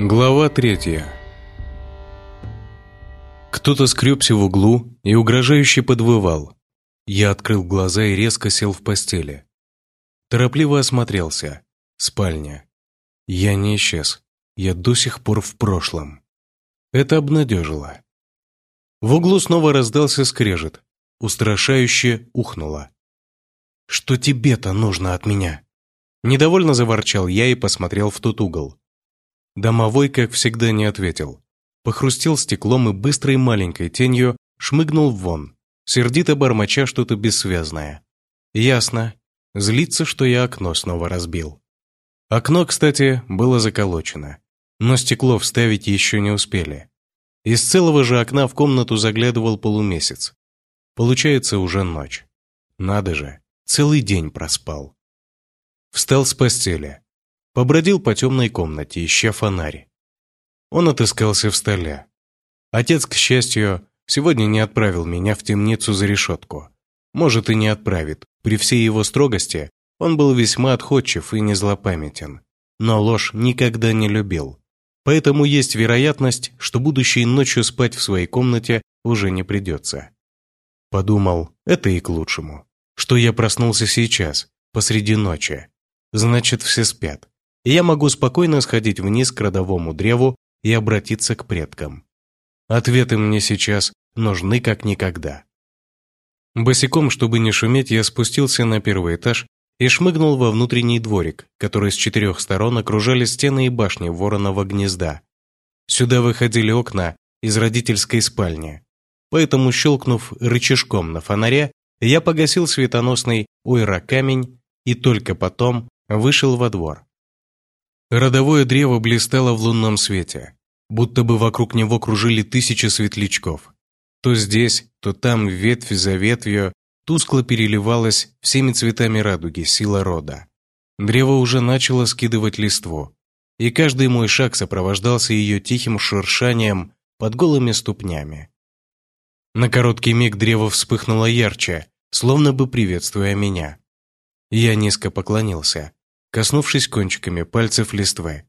Глава третья Кто-то скребся в углу и угрожающе подвывал. Я открыл глаза и резко сел в постели. Торопливо осмотрелся. Спальня. Я не исчез. Я до сих пор в прошлом. Это обнадежило. В углу снова раздался скрежет. Устрашающе ухнуло. «Что тебе-то нужно от меня?» Недовольно заворчал я и посмотрел в тот угол. Домовой, как всегда, не ответил. Похрустел стеклом и быстрой маленькой тенью шмыгнул вон, сердито бормоча что-то бессвязное. Ясно. Злится, что я окно снова разбил. Окно, кстати, было заколочено, но стекло вставить еще не успели. Из целого же окна в комнату заглядывал полумесяц. Получается уже ночь. Надо же, целый день проспал. Встал с постели. Побродил по темной комнате, ища фонарь. Он отыскался в столе. Отец, к счастью, сегодня не отправил меня в темницу за решетку. Может, и не отправит. При всей его строгости он был весьма отходчив и не злопамятен. Но ложь никогда не любил. Поэтому есть вероятность, что будущей ночью спать в своей комнате уже не придется. Подумал, это и к лучшему. Что я проснулся сейчас, посреди ночи. Значит, все спят. И я могу спокойно сходить вниз к родовому древу и обратиться к предкам. Ответы мне сейчас нужны как никогда. Босиком, чтобы не шуметь, я спустился на первый этаж и шмыгнул во внутренний дворик, который с четырех сторон окружали стены и башни вороного гнезда. Сюда выходили окна из родительской спальни. Поэтому, щелкнув рычажком на фонаре, я погасил светоносный ойра камень и только потом вышел во двор. Родовое древо блистало в лунном свете, будто бы вокруг него кружили тысячи светлячков. То здесь, то там, ветвь за ветвью, тускло переливалась всеми цветами радуги сила рода. Древо уже начало скидывать листву, и каждый мой шаг сопровождался ее тихим шуршанием под голыми ступнями. На короткий миг древо вспыхнуло ярче, словно бы приветствуя меня. Я низко поклонился, коснувшись кончиками пальцев листвы.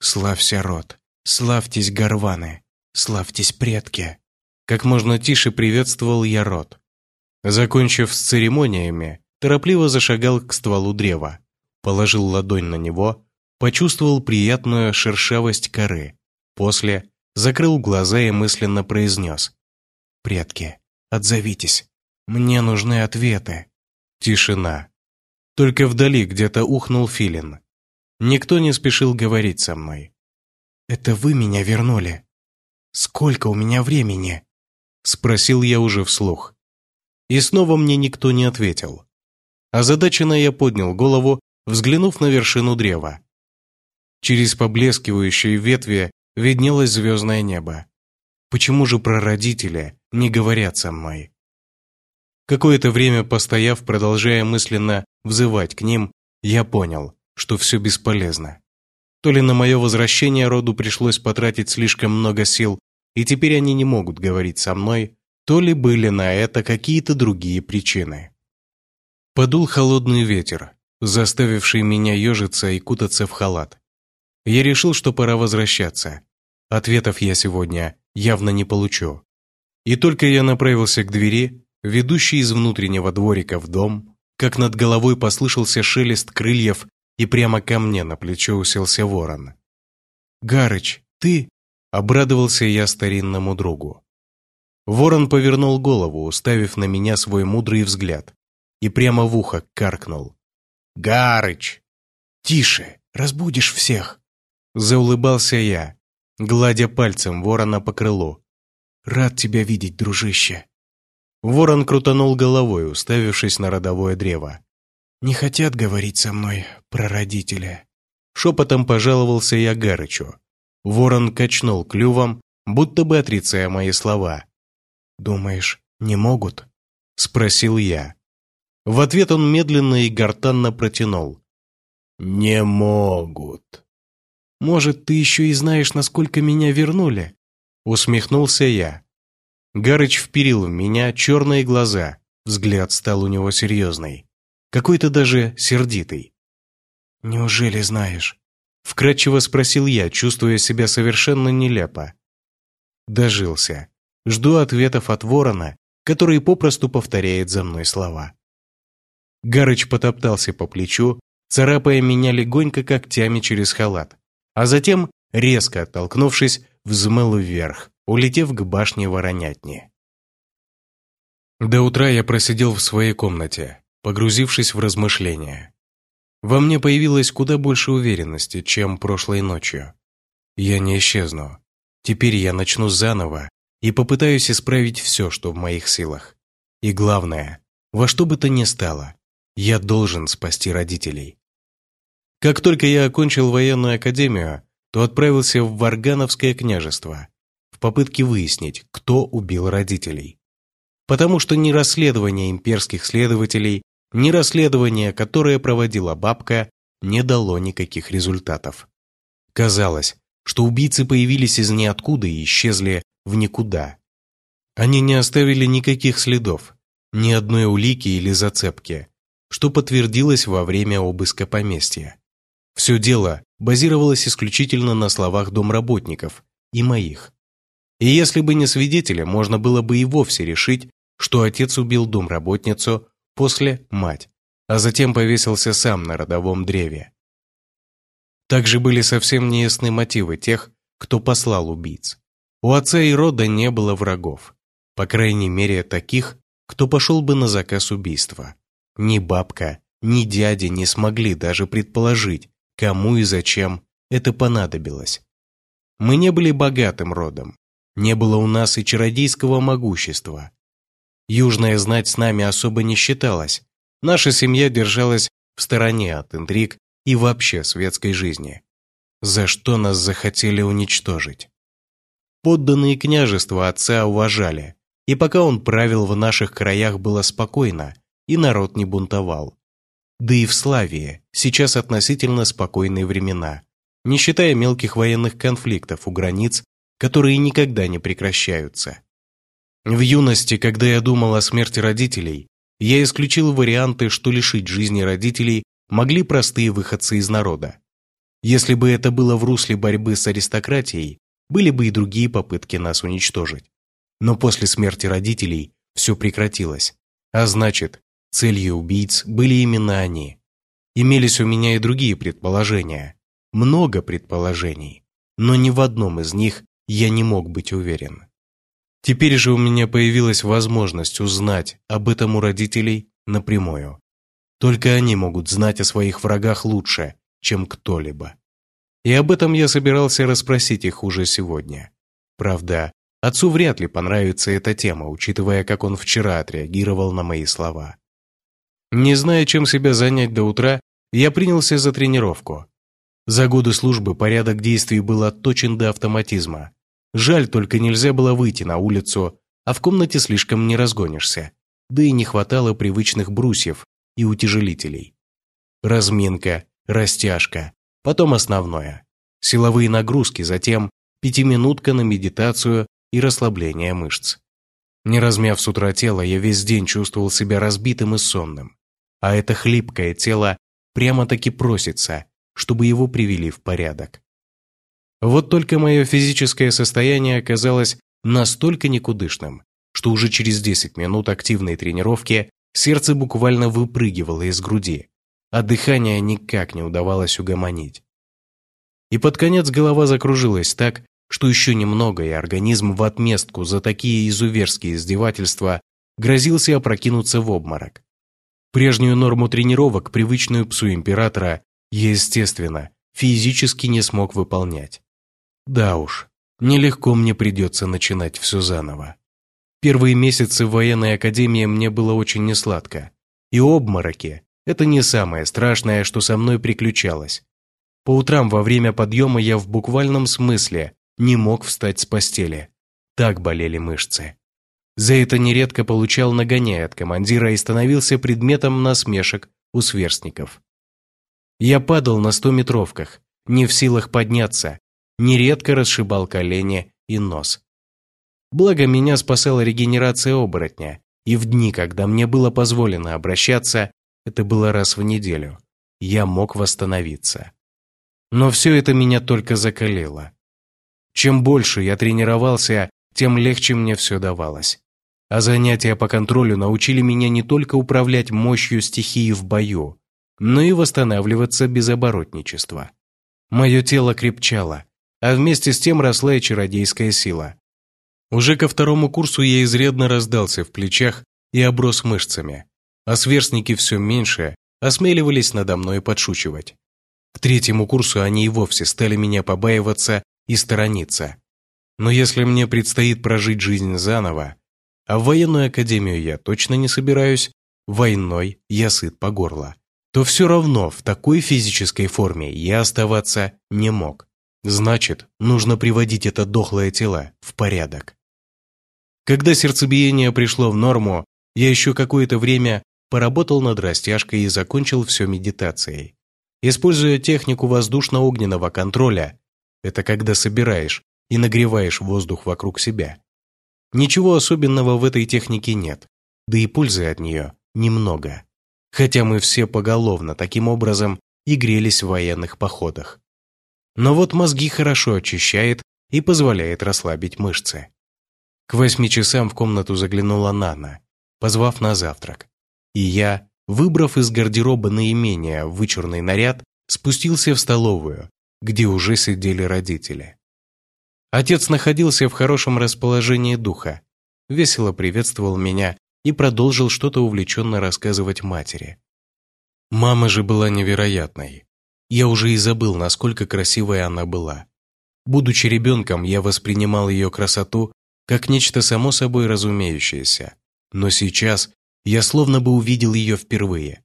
«Славься, род! Славьтесь, горваны! Славьтесь, предки!» Как можно тише приветствовал я род. Закончив с церемониями, торопливо зашагал к стволу древа, положил ладонь на него, почувствовал приятную шершавость коры. После закрыл глаза и мысленно произнес. «Предки, отзовитесь. Мне нужны ответы». Тишина. Только вдали где-то ухнул филин. Никто не спешил говорить со мной. «Это вы меня вернули? Сколько у меня времени?» Спросил я уже вслух. И снова мне никто не ответил. Озадаченно я поднял голову, взглянув на вершину древа. Через поблескивающие ветви виднелось звездное небо. Почему же прародители не говорят со мной? Какое-то время постояв, продолжая мысленно взывать к ним, я понял, что все бесполезно. То ли на мое возвращение роду пришлось потратить слишком много сил, и теперь они не могут говорить со мной, то ли были на это какие-то другие причины. Подул холодный ветер, заставивший меня ежиться и кутаться в халат. Я решил, что пора возвращаться. Ответов я сегодня явно не получу. И только я направился к двери, ведущей из внутреннего дворика в дом, как над головой послышался шелест крыльев, и прямо ко мне на плечо уселся ворон. «Гарыч, ты?» – обрадовался я старинному другу. Ворон повернул голову, уставив на меня свой мудрый взгляд, и прямо в ухо каркнул. «Гарыч!» «Тише, разбудишь всех!» Заулыбался я, гладя пальцем ворона по крылу. «Рад тебя видеть, дружище!» Ворон крутанул головой, уставившись на родовое древо. «Не хотят говорить со мной про родителя». Шепотом пожаловался я Гарычу. Ворон качнул клювом, будто бы отрицая мои слова. «Думаешь, не могут?» – спросил я. В ответ он медленно и гортанно протянул. «Не могут». «Может, ты еще и знаешь, насколько меня вернули?» – усмехнулся я. Гарыч вперил в меня черные глаза, взгляд стал у него серьезный, какой-то даже сердитый. «Неужели знаешь? Вкратчиво спросил я, чувствуя себя совершенно нелепо. Дожился. Жду ответов от ворона, который попросту повторяет за мной слова. Гарыч потоптался по плечу, царапая меня легонько когтями через халат, а затем, резко оттолкнувшись, взмыл вверх, улетев к башне воронятни. До утра я просидел в своей комнате, погрузившись в размышления. Во мне появилось куда больше уверенности, чем прошлой ночью. Я не исчезну. Теперь я начну заново и попытаюсь исправить все, что в моих силах. И главное, во что бы то ни стало, я должен спасти родителей. Как только я окончил военную академию, то отправился в Варгановское княжество в попытке выяснить, кто убил родителей. Потому что ни расследование имперских следователей, ни расследование, которое проводила бабка, не дало никаких результатов. Казалось, что убийцы появились из ниоткуда и исчезли в никуда. Они не оставили никаких следов, ни одной улики или зацепки, что подтвердилось во время обыска поместья. Все дело базировалось исключительно на словах домработников и моих. И если бы не свидетели, можно было бы и вовсе решить, что отец убил домработницу, после – мать, а затем повесился сам на родовом древе. Также были совсем неясны мотивы тех, кто послал убийц. У отца и рода не было врагов, по крайней мере таких, кто пошел бы на заказ убийства. Ни бабка, ни дядя не смогли даже предположить, кому и зачем это понадобилось. Мы не были богатым родом, не было у нас и чародейского могущества. Южная знать с нами особо не считалась. Наша семья держалась в стороне от интриг и вообще светской жизни. За что нас захотели уничтожить? Подданные княжества отца уважали, и пока он правил в наших краях было спокойно, и народ не бунтовал. Да и в Славии сейчас относительно спокойные времена, не считая мелких военных конфликтов у границ которые никогда не прекращаются. В юности, когда я думал о смерти родителей, я исключил варианты, что лишить жизни родителей могли простые выходцы из народа. Если бы это было в русле борьбы с аристократией, были бы и другие попытки нас уничтожить. Но после смерти родителей все прекратилось. А значит, целью убийц были именно они. Имелись у меня и другие предположения. Много предположений. Но ни в одном из них я не мог быть уверен. Теперь же у меня появилась возможность узнать об этом у родителей напрямую. Только они могут знать о своих врагах лучше, чем кто-либо. И об этом я собирался расспросить их уже сегодня. Правда, отцу вряд ли понравится эта тема, учитывая, как он вчера отреагировал на мои слова. Не зная, чем себя занять до утра, я принялся за тренировку. За годы службы порядок действий был отточен до автоматизма. Жаль, только нельзя было выйти на улицу, а в комнате слишком не разгонишься. Да и не хватало привычных брусьев и утяжелителей. Разминка, растяжка, потом основное. Силовые нагрузки, затем пятиминутка на медитацию и расслабление мышц. Не размяв с утра тело, я весь день чувствовал себя разбитым и сонным. А это хлипкое тело прямо-таки просится, чтобы его привели в порядок. Вот только мое физическое состояние оказалось настолько никудышным, что уже через 10 минут активной тренировки сердце буквально выпрыгивало из груди, а дыхание никак не удавалось угомонить. И под конец голова закружилась так, что еще немного, и организм в отместку за такие изуверские издевательства грозился опрокинуться в обморок. Прежнюю норму тренировок, привычную псу императора, я, естественно, физически не смог выполнять. Да уж, нелегко мне придется начинать все заново. Первые месяцы в военной академии мне было очень несладко. И обмороки – это не самое страшное, что со мной приключалось. По утрам во время подъема я в буквальном смысле не мог встать с постели. Так болели мышцы. За это нередко получал нагоняй от командира и становился предметом насмешек у сверстников. Я падал на стометровках, не в силах подняться, нередко расшибал колени и нос. Благо меня спасала регенерация оборотня, и в дни, когда мне было позволено обращаться, это было раз в неделю, я мог восстановиться. Но все это меня только закалило. Чем больше я тренировался, тем легче мне все давалось. А занятия по контролю научили меня не только управлять мощью стихии в бою, но и восстанавливаться без оборотничества. Мое тело крепчало, а вместе с тем росла и чародейская сила. Уже ко второму курсу я изрядно раздался в плечах и оброс мышцами, а сверстники все меньше осмеливались надо мной подшучивать. К третьему курсу они и вовсе стали меня побаиваться и сторониться. Но если мне предстоит прожить жизнь заново, а в военную академию я точно не собираюсь, войной я сыт по горло, то все равно в такой физической форме я оставаться не мог. Значит, нужно приводить это дохлое тело в порядок. Когда сердцебиение пришло в норму, я еще какое-то время поработал над растяжкой и закончил все медитацией. Используя технику воздушно-огненного контроля, это когда собираешь и нагреваешь воздух вокруг себя. Ничего особенного в этой технике нет, да и пользы от нее немного. Хотя мы все поголовно таким образом и грелись в военных походах. Но вот мозги хорошо очищает и позволяет расслабить мышцы. К восьми часам в комнату заглянула Нана, позвав на завтрак. И я, выбрав из гардероба наименее вычурный наряд, спустился в столовую, где уже сидели родители. Отец находился в хорошем расположении духа, весело приветствовал меня и продолжил что-то увлеченно рассказывать матери. Мама же была невероятной. Я уже и забыл, насколько красивая она была. Будучи ребенком, я воспринимал ее красоту как нечто само собой разумеющееся. Но сейчас я словно бы увидел ее впервые.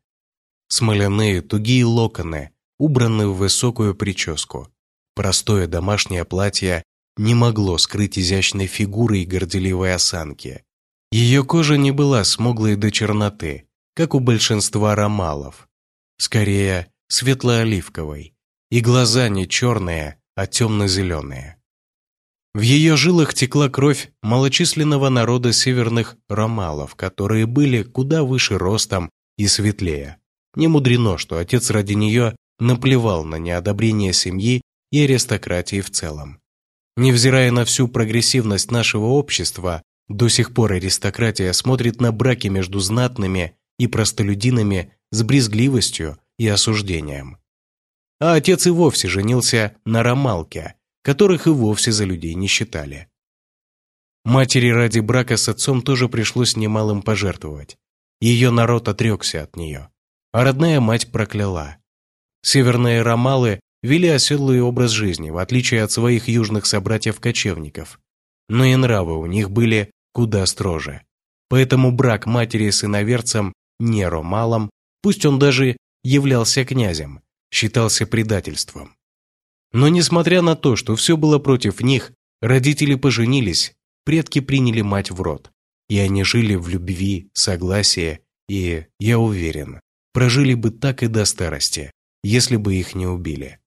Смоляные тугие локоны, убранные в высокую прическу. Простое домашнее платье не могло скрыть изящной фигуры и горделивой осанки. Ее кожа не была смуглой до черноты, как у большинства ромалов. Скорее, светло-оливковой, и глаза не черные, а темно-зеленые. В ее жилах текла кровь малочисленного народа северных ромалов, которые были куда выше ростом и светлее. Не мудрено, что отец ради нее наплевал на неодобрение семьи и аристократии в целом. Невзирая на всю прогрессивность нашего общества, до сих пор аристократия смотрит на браки между знатными и простолюдинами с брезгливостью и осуждением. А отец и вовсе женился на ромалке, которых и вовсе за людей не считали. Матери ради брака с отцом тоже пришлось немалым пожертвовать. Ее народ отрекся от нее, а родная мать прокляла. Северные ромалы вели оседлый образ жизни, в отличие от своих южных собратьев-кочевников. Но и нравы у них были куда строже. Поэтому брак матери с иноверцем не ромалом, пусть он даже являлся князем, считался предательством. Но несмотря на то, что все было против них, родители поженились, предки приняли мать в род, и они жили в любви, согласии и, я уверен, прожили бы так и до старости, если бы их не убили.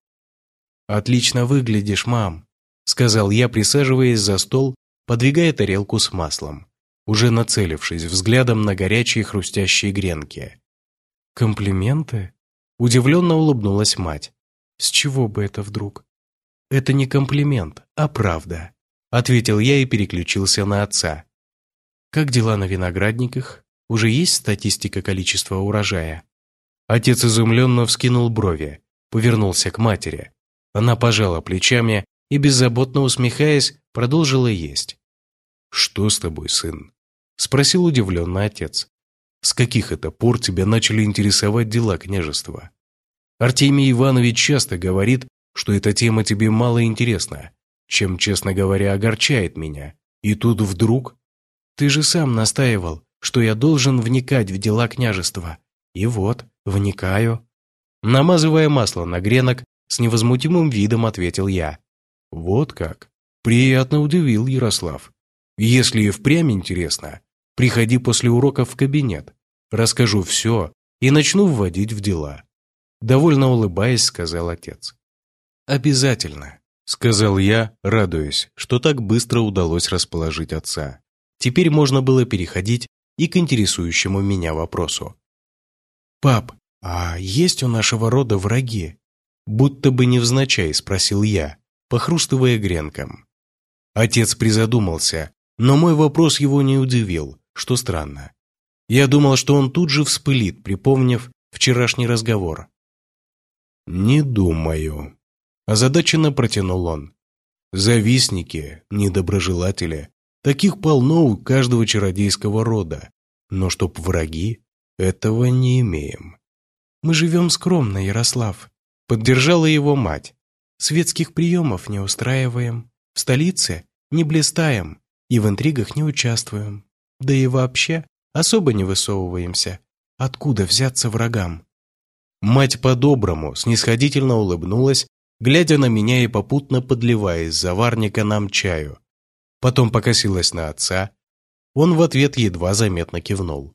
«Отлично выглядишь, мам», — сказал я, присаживаясь за стол, подвигая тарелку с маслом, уже нацелившись взглядом на горячие хрустящие гренки. «Комплименты?» — удивленно улыбнулась мать. «С чего бы это вдруг?» «Это не комплимент, а правда», — ответил я и переключился на отца. «Как дела на виноградниках? Уже есть статистика количества урожая?» Отец изумленно вскинул брови, повернулся к матери. Она пожала плечами и, беззаботно усмехаясь, продолжила есть. «Что с тобой, сын?» – спросил удивленный отец. «С каких это пор тебя начали интересовать дела княжества?» Артемий Иванович часто говорит, что эта тема тебе мало интересна, чем, честно говоря, огорчает меня. И тут вдруг... Ты же сам настаивал, что я должен вникать в дела княжества. И вот, вникаю. Намазывая масло на гренок, с невозмутимым видом ответил я. Вот как. Приятно удивил Ярослав. Если и впрямь интересно, приходи после урока в кабинет. Расскажу все и начну вводить в дела. Довольно улыбаясь, сказал отец. Обязательно, сказал я, радуясь, что так быстро удалось расположить отца. Теперь можно было переходить и к интересующему меня вопросу. «Пап, а есть у нашего рода враги?» Будто бы невзначай, спросил я, похрустывая гренком. Отец призадумался, но мой вопрос его не удивил, что странно. Я думал, что он тут же вспылит, припомнив вчерашний разговор. «Не думаю», – озадаченно протянул он. «Завистники, недоброжелатели, таких полно у каждого чародейского рода, но чтоб враги, этого не имеем». «Мы живем скромно, Ярослав», – поддержала его мать. «Светских приемов не устраиваем, в столице не блистаем и в интригах не участвуем. Да и вообще особо не высовываемся. Откуда взяться врагам?» Мать по-доброму снисходительно улыбнулась, глядя на меня и попутно подливая из заварника нам чаю. Потом покосилась на отца. Он в ответ едва заметно кивнул.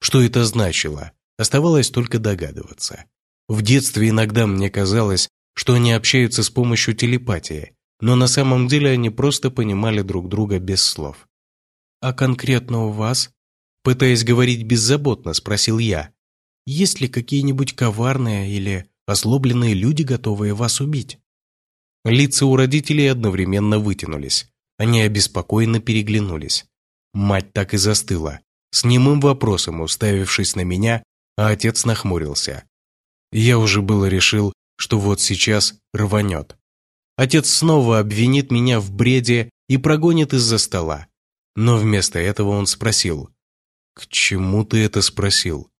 Что это значило, оставалось только догадываться. В детстве иногда мне казалось, что они общаются с помощью телепатии, но на самом деле они просто понимали друг друга без слов. «А конкретно у вас?» Пытаясь говорить беззаботно, спросил я, есть ли какие-нибудь коварные или озлобленные люди, готовые вас убить? Лица у родителей одновременно вытянулись. Они обеспокоенно переглянулись. Мать так и застыла, с немым вопросом уставившись на меня, а отец нахмурился. Я уже было решил, что вот сейчас рванет. Отец снова обвинит меня в бреде и прогонит из-за стола. Но вместо этого он спросил. «К чему ты это спросил?»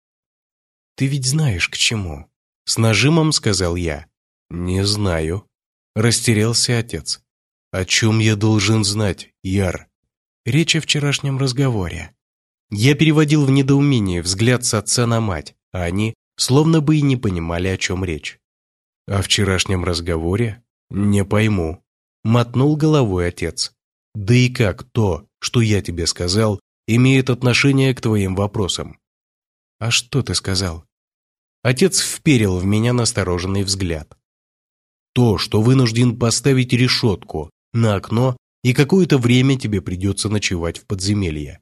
Ты ведь знаешь, к чему?» С нажимом сказал я. «Не знаю». Растерялся отец. «О чем я должен знать, Яр?» Речь о вчерашнем разговоре. Я переводил в недоумение взгляд с отца на мать, а они словно бы и не понимали, о чем речь. «О вчерашнем разговоре? Не пойму», — мотнул головой отец. «Да и как то, что я тебе сказал, имеет отношение к твоим вопросам?» «А что ты сказал?» Отец вперил в меня настороженный взгляд. «То, что вынужден поставить решетку на окно, и какое-то время тебе придется ночевать в подземелье».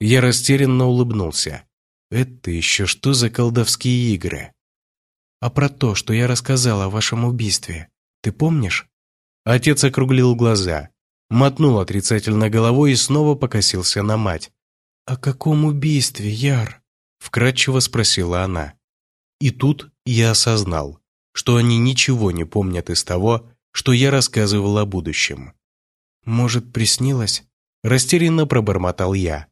Я растерянно улыбнулся. «Это еще что за колдовские игры?» «А про то, что я рассказал о вашем убийстве, ты помнишь?» Отец округлил глаза, мотнул отрицательно головой и снова покосился на мать. «О каком убийстве, Яр?» Вкратчиво спросила она. И тут я осознал, что они ничего не помнят из того, что я рассказывал о будущем. «Может, приснилось?» Растерянно пробормотал я.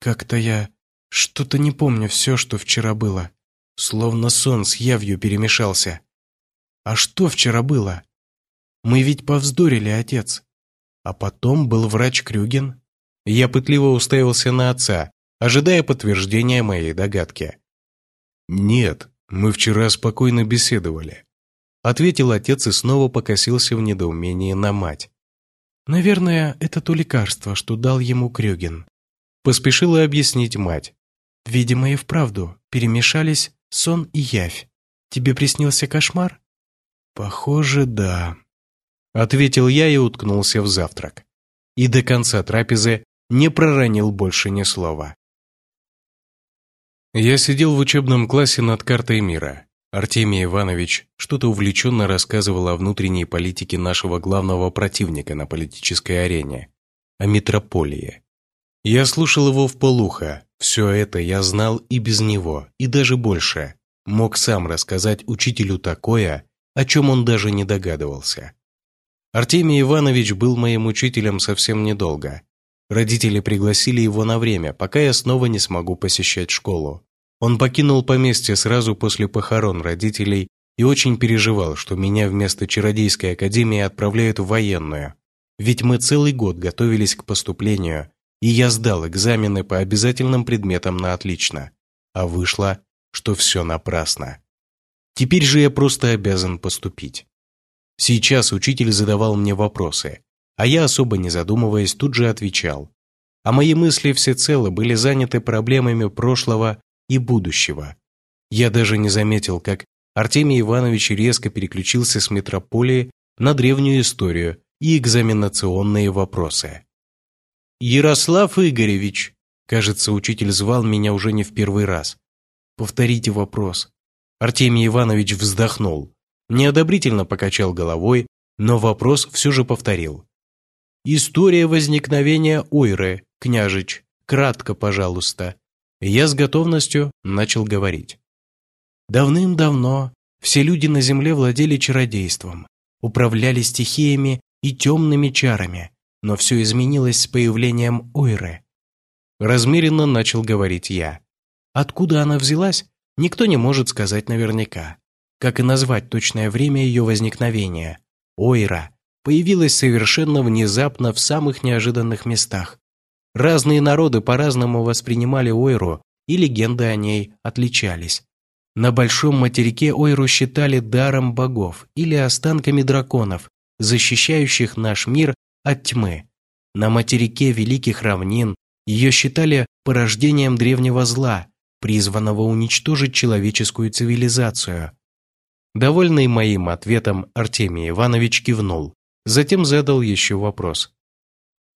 «Как-то я что-то не помню все, что вчера было. Словно сон с явью перемешался. А что вчера было? Мы ведь повздорили, отец. А потом был врач Крюгин». Я пытливо уставился на отца, ожидая подтверждения моей догадки. «Нет, мы вчера спокойно беседовали», — ответил отец и снова покосился в недоумении на мать. «Наверное, это то лекарство, что дал ему Крюгин», — поспешила объяснить мать. «Видимо, и вправду перемешались сон и явь. Тебе приснился кошмар?» «Похоже, да», — ответил я и уткнулся в завтрак. И до конца трапезы не проронил больше ни слова. Я сидел в учебном классе над картой мира. Артемий Иванович что-то увлеченно рассказывал о внутренней политике нашего главного противника на политической арене, о метрополии. Я слушал его в полухо, все это я знал и без него, и даже больше. Мог сам рассказать учителю такое, о чем он даже не догадывался. Артемий Иванович был моим учителем совсем недолго, Родители пригласили его на время, пока я снова не смогу посещать школу. Он покинул поместье сразу после похорон родителей и очень переживал, что меня вместо чародейской академии отправляют в военную. Ведь мы целый год готовились к поступлению, и я сдал экзамены по обязательным предметам на отлично. А вышло, что все напрасно. Теперь же я просто обязан поступить. Сейчас учитель задавал мне вопросы, а я, особо не задумываясь, тут же отвечал. А мои мысли всецело были заняты проблемами прошлого и будущего. Я даже не заметил, как Артемий Иванович резко переключился с метрополии на древнюю историю и экзаменационные вопросы. «Ярослав Игоревич», кажется, учитель звал меня уже не в первый раз. «Повторите вопрос». Артемий Иванович вздохнул. Неодобрительно покачал головой, но вопрос все же повторил. «История возникновения Ойры, княжич, кратко, пожалуйста». Я с готовностью начал говорить. Давным-давно все люди на земле владели чародейством, управляли стихиями и темными чарами, но все изменилось с появлением Ойры. Размеренно начал говорить я. Откуда она взялась, никто не может сказать наверняка. Как и назвать точное время ее возникновения. Ойра появилась совершенно внезапно в самых неожиданных местах. Разные народы по-разному воспринимали Ойру, и легенды о ней отличались. На большом материке Ойру считали даром богов или останками драконов, защищающих наш мир от тьмы. На материке Великих Равнин ее считали порождением древнего зла, призванного уничтожить человеческую цивилизацию. Довольный моим ответом, Артемий Иванович кивнул, затем задал еще вопрос.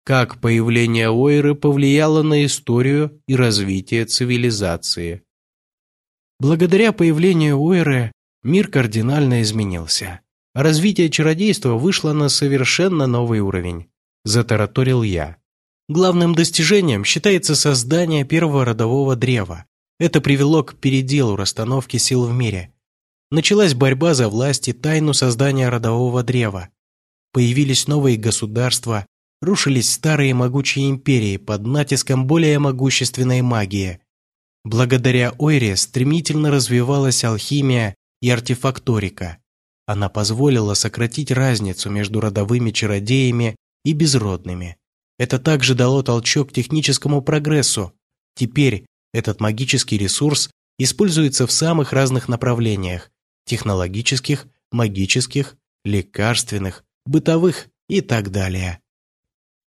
Как появление Ойры повлияло на историю и развитие цивилизации? Благодаря появлению Ойры мир кардинально изменился. Развитие чародейства вышло на совершенно новый уровень, затараторил я. Главным достижением считается создание первого родового древа. Это привело к переделу расстановки сил в мире. Началась борьба за власть и тайну создания родового древа. Появились новые государства, рушились старые могучие империи под натиском более могущественной магии. Благодаря Ойре стремительно развивалась алхимия и артефакторика. Она позволила сократить разницу между родовыми чародеями и безродными. Это также дало толчок техническому прогрессу. Теперь этот магический ресурс используется в самых разных направлениях – технологических, магических, лекарственных, бытовых и так далее.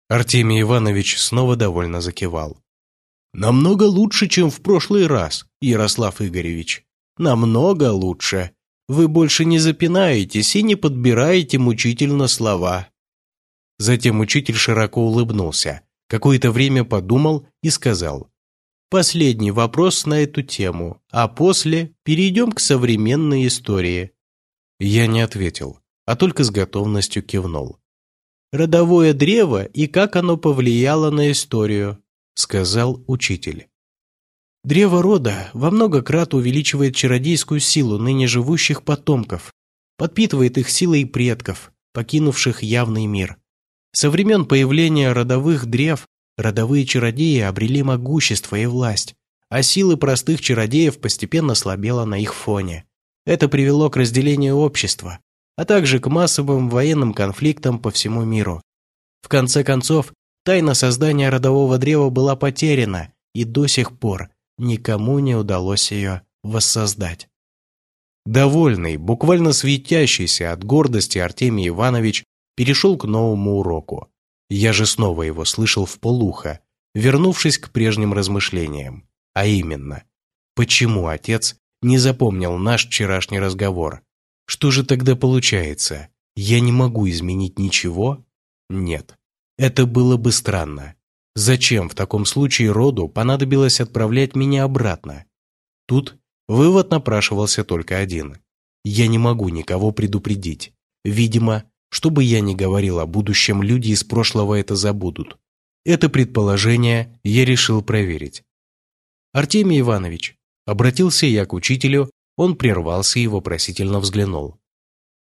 Артемий Иванович снова довольно закивал. «Намного лучше, чем в прошлый раз, Ярослав Игоревич. Намного лучше. Вы больше не запинаетесь и не подбираете мучительно слова». Затем учитель широко улыбнулся, какое-то время подумал и сказал. «Последний вопрос на эту тему, а после перейдем к современной истории». Я не ответил, а только с готовностью кивнул. «Родовое древо и как оно повлияло на историю», сказал учитель. Древо рода во много крат увеличивает чародейскую силу ныне живущих потомков, подпитывает их силой предков, покинувших явный мир. Со времен появления родовых древ родовые чародеи обрели могущество и власть, а силы простых чародеев постепенно слабела на их фоне. Это привело к разделению общества, а также к массовым военным конфликтам по всему миру. В конце концов, тайна создания родового древа была потеряна, и до сих пор никому не удалось ее воссоздать. Довольный, буквально светящийся от гордости Артемий Иванович перешел к новому уроку. Я же снова его слышал в полухо, вернувшись к прежним размышлениям. А именно, почему отец не запомнил наш вчерашний разговор? Что же тогда получается? Я не могу изменить ничего? Нет. Это было бы странно. Зачем в таком случае роду понадобилось отправлять меня обратно? Тут вывод напрашивался только один. Я не могу никого предупредить. Видимо, что бы я ни говорил о будущем, люди из прошлого это забудут. Это предположение я решил проверить. Артемий Иванович, обратился я к учителю, он прервался и вопросительно взглянул.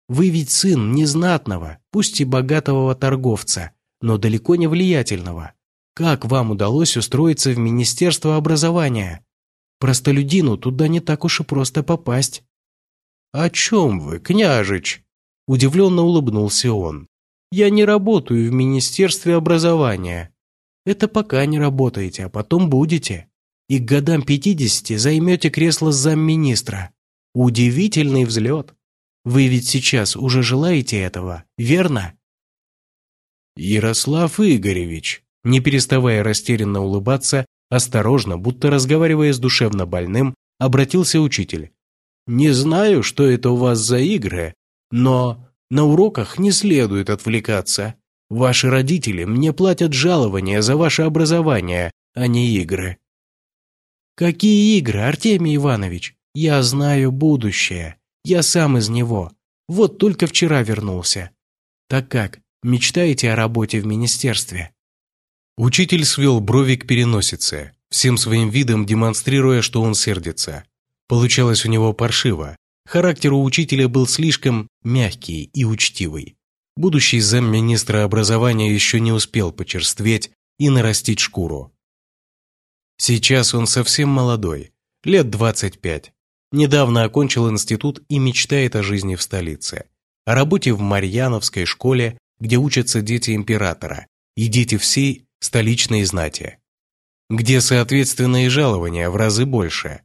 Вы ведь сын незнатного, пусть и богатого торговца, но далеко не влиятельного. Как вам удалось устроиться в Министерство образования? Простолюдину туда не так уж и просто попасть». «О чем вы, княжич?» Удивленно улыбнулся он. «Я не работаю в Министерстве образования. Это пока не работаете, а потом будете. И к годам пятидесяти займете кресло замминистра. Удивительный взлет. Вы ведь сейчас уже желаете этого, верно?» «Ярослав Игоревич», не переставая растерянно улыбаться, осторожно, будто разговаривая с душевно больным, обратился учитель. «Не знаю, что это у вас за игры, но на уроках не следует отвлекаться. Ваши родители мне платят жалование за ваше образование, а не игры». «Какие игры, Артемий Иванович? Я знаю будущее. Я сам из него. Вот только вчера вернулся. Так как, мечтаете о работе в министерстве?» Учитель свел брови к переносице, всем своим видом демонстрируя, что он сердится. Получалось у него паршиво. Характер у учителя был слишком мягкий и учтивый. Будущий замминистра образования еще не успел почерстветь и нарастить шкуру. Сейчас он совсем молодой, лет 25. Недавно окончил институт и мечтает о жизни в столице. О работе в Марьяновской школе, где учатся дети императора и дети всей столичной знати. Где, соответственно, и жалования в разы больше.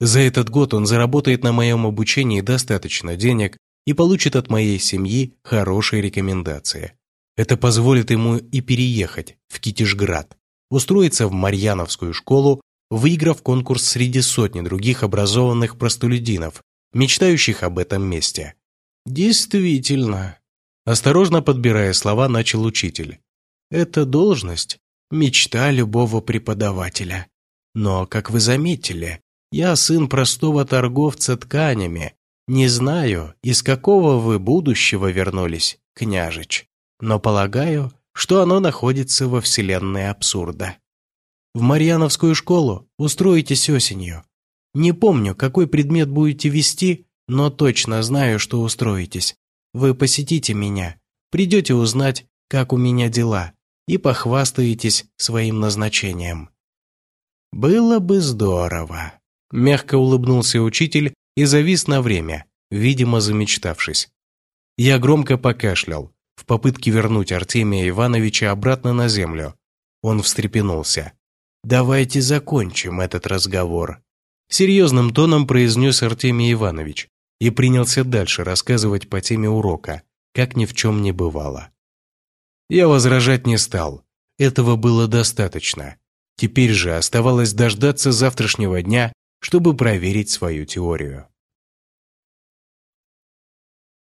За этот год он заработает на моем обучении достаточно денег, и получит от моей семьи хорошие рекомендации. Это позволит ему и переехать в Китежград, устроиться в Марьяновскую школу, выиграв конкурс среди сотни других образованных простолюдинов, мечтающих об этом месте. Действительно. Осторожно подбирая слова, начал учитель. Это должность – мечта любого преподавателя. Но, как вы заметили, я сын простого торговца тканями, не знаю, из какого вы будущего вернулись, княжич, но полагаю, что оно находится во вселенной абсурда. В Марьяновскую школу устроитесь осенью. Не помню, какой предмет будете вести, но точно знаю, что устроитесь. Вы посетите меня, придете узнать, как у меня дела, и похвастаетесь своим назначением. Было бы здорово. Мягко улыбнулся учитель и завис на время, видимо, замечтавшись. Я громко покашлял, в попытке вернуть Артемия Ивановича обратно на землю. Он встрепенулся. «Давайте закончим этот разговор», – серьезным тоном произнес Артемий Иванович и принялся дальше рассказывать по теме урока, как ни в чем не бывало. Я возражать не стал, этого было достаточно. Теперь же оставалось дождаться завтрашнего дня чтобы проверить свою теорию.